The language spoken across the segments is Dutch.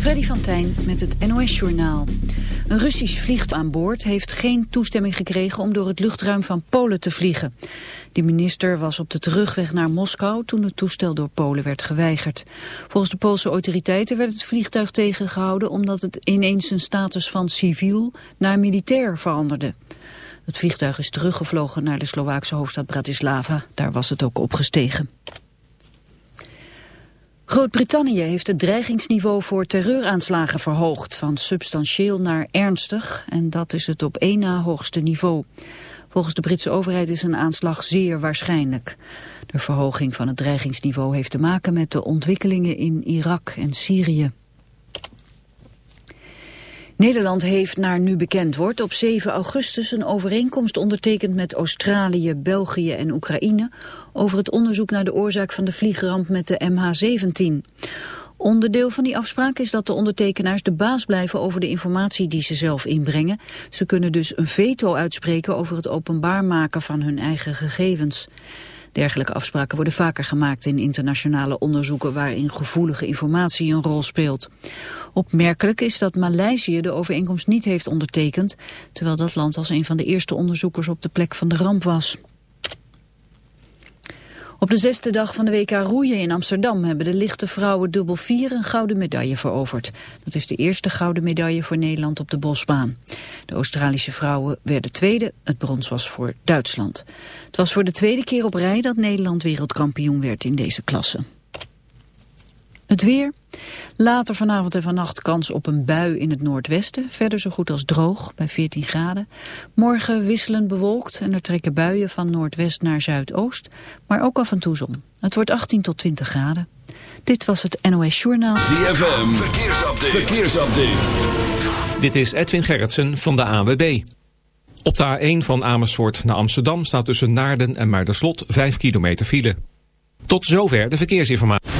Freddy van Tijn met het NOS-journaal. Een Russisch vliegtuig aan boord heeft geen toestemming gekregen om door het luchtruim van Polen te vliegen. De minister was op de terugweg naar Moskou toen het toestel door Polen werd geweigerd. Volgens de Poolse autoriteiten werd het vliegtuig tegengehouden omdat het ineens zijn status van civiel naar militair veranderde. Het vliegtuig is teruggevlogen naar de Slovaakse hoofdstad Bratislava. Daar was het ook opgestegen. Groot-Brittannië heeft het dreigingsniveau voor terreuraanslagen verhoogd, van substantieel naar ernstig, en dat is het op één na hoogste niveau. Volgens de Britse overheid is een aanslag zeer waarschijnlijk. De verhoging van het dreigingsniveau heeft te maken met de ontwikkelingen in Irak en Syrië. Nederland heeft naar nu bekend wordt op 7 augustus een overeenkomst ondertekend met Australië, België en Oekraïne over het onderzoek naar de oorzaak van de vliegramp met de MH17. Onderdeel van die afspraak is dat de ondertekenaars de baas blijven over de informatie die ze zelf inbrengen. Ze kunnen dus een veto uitspreken over het openbaar maken van hun eigen gegevens. Dergelijke afspraken worden vaker gemaakt in internationale onderzoeken waarin gevoelige informatie een rol speelt. Opmerkelijk is dat Maleisië de overeenkomst niet heeft ondertekend, terwijl dat land als een van de eerste onderzoekers op de plek van de ramp was. Op de zesde dag van de WK roeien in Amsterdam hebben de lichte vrouwen dubbel vier een gouden medaille veroverd. Dat is de eerste gouden medaille voor Nederland op de bosbaan. De Australische vrouwen werden tweede, het brons was voor Duitsland. Het was voor de tweede keer op rij dat Nederland wereldkampioen werd in deze klasse. Het weer. Later vanavond en vannacht kans op een bui in het noordwesten. Verder zo goed als droog, bij 14 graden. Morgen wisselend bewolkt en er trekken buien van noordwest naar zuidoost. Maar ook af en toe zon. Het wordt 18 tot 20 graden. Dit was het NOS Journaal. ZFM, verkeersupdate. verkeersupdate. Dit is Edwin Gerritsen van de AWB. Op de A1 van Amersfoort naar Amsterdam staat tussen Naarden en Muiderslot 5 kilometer file. Tot zover de verkeersinformatie.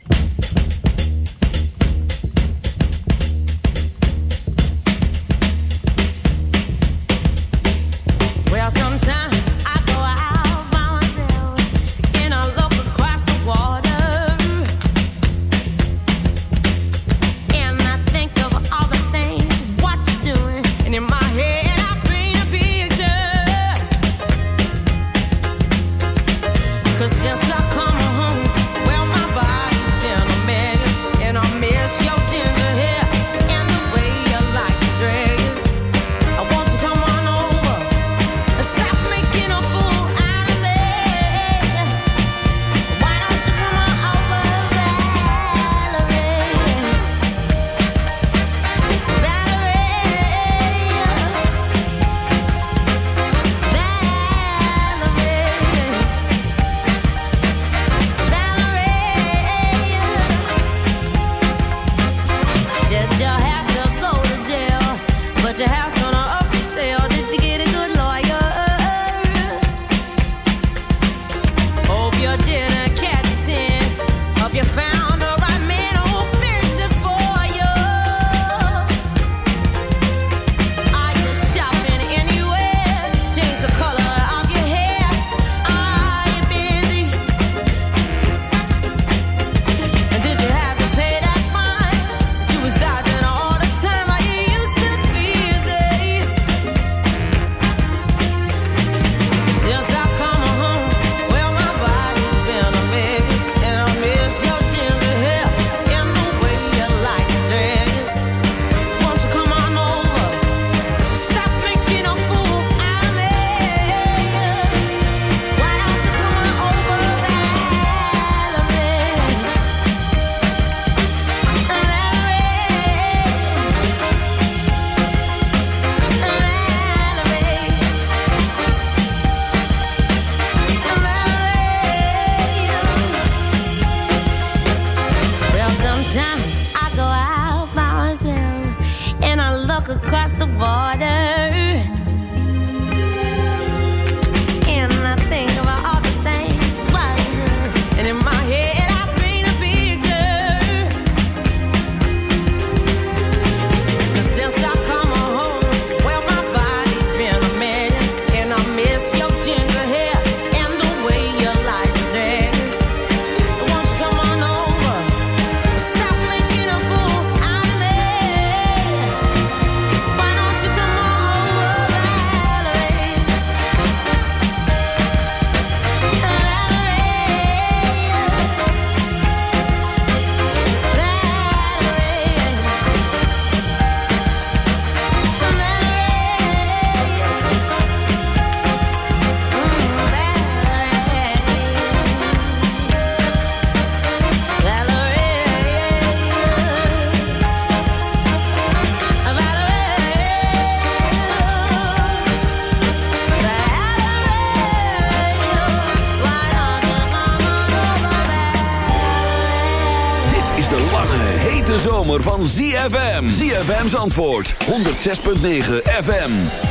Antwoord 106.9 FM.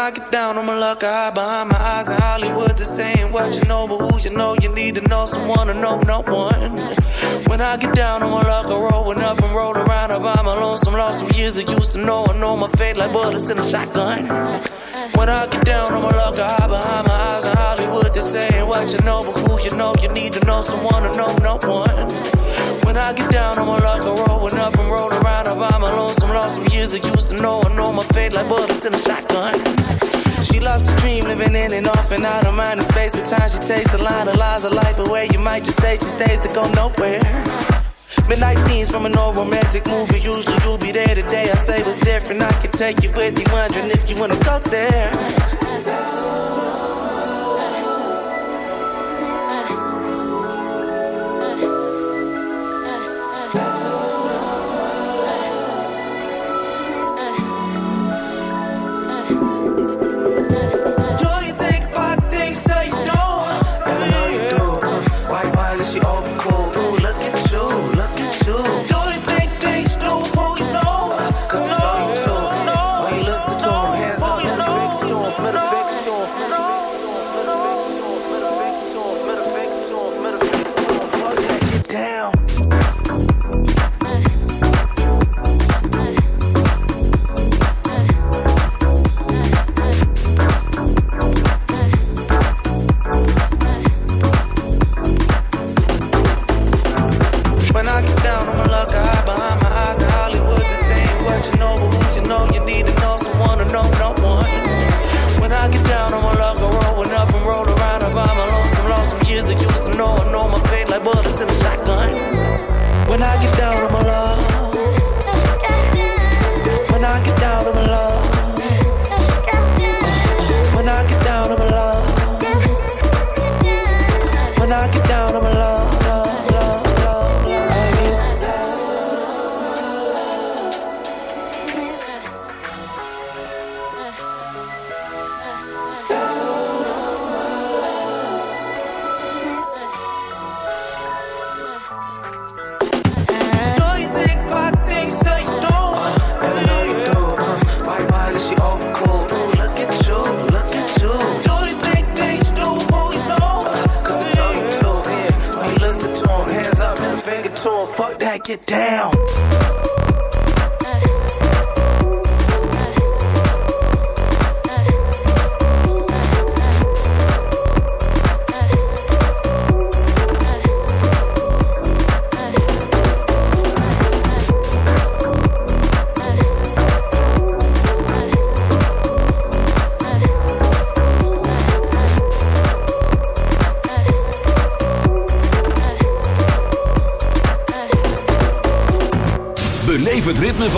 I get down on my luck, I hide behind my eyes in Hollywood. They're what you know, but who you know, you need to know someone to know no one. When I get down on my luck, I rolling up and roll around. I buy my lonesome, lost some years I used to know. I know my fate like bullets in a shotgun. When I get down on my luck, I hide behind my eyes in Hollywood. They're saying what you know, but who you know, you need to know someone to know no one. When I get down on my luck, I rolling up and roll around. I buy my lonesome, lost some years I used to know. I know my fate like bullets in a shotgun. She loves to dream, living in and off and out of mind and space. At time she takes a line of lies of life away. You might just say she stays to go nowhere. Midnight scenes from an old romantic movie. Usually you'll be there today. I say what's different. I can take you with me, wondering if you wanna go there.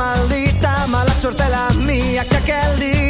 Maldita mala suerte la mía que aquel día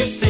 shifts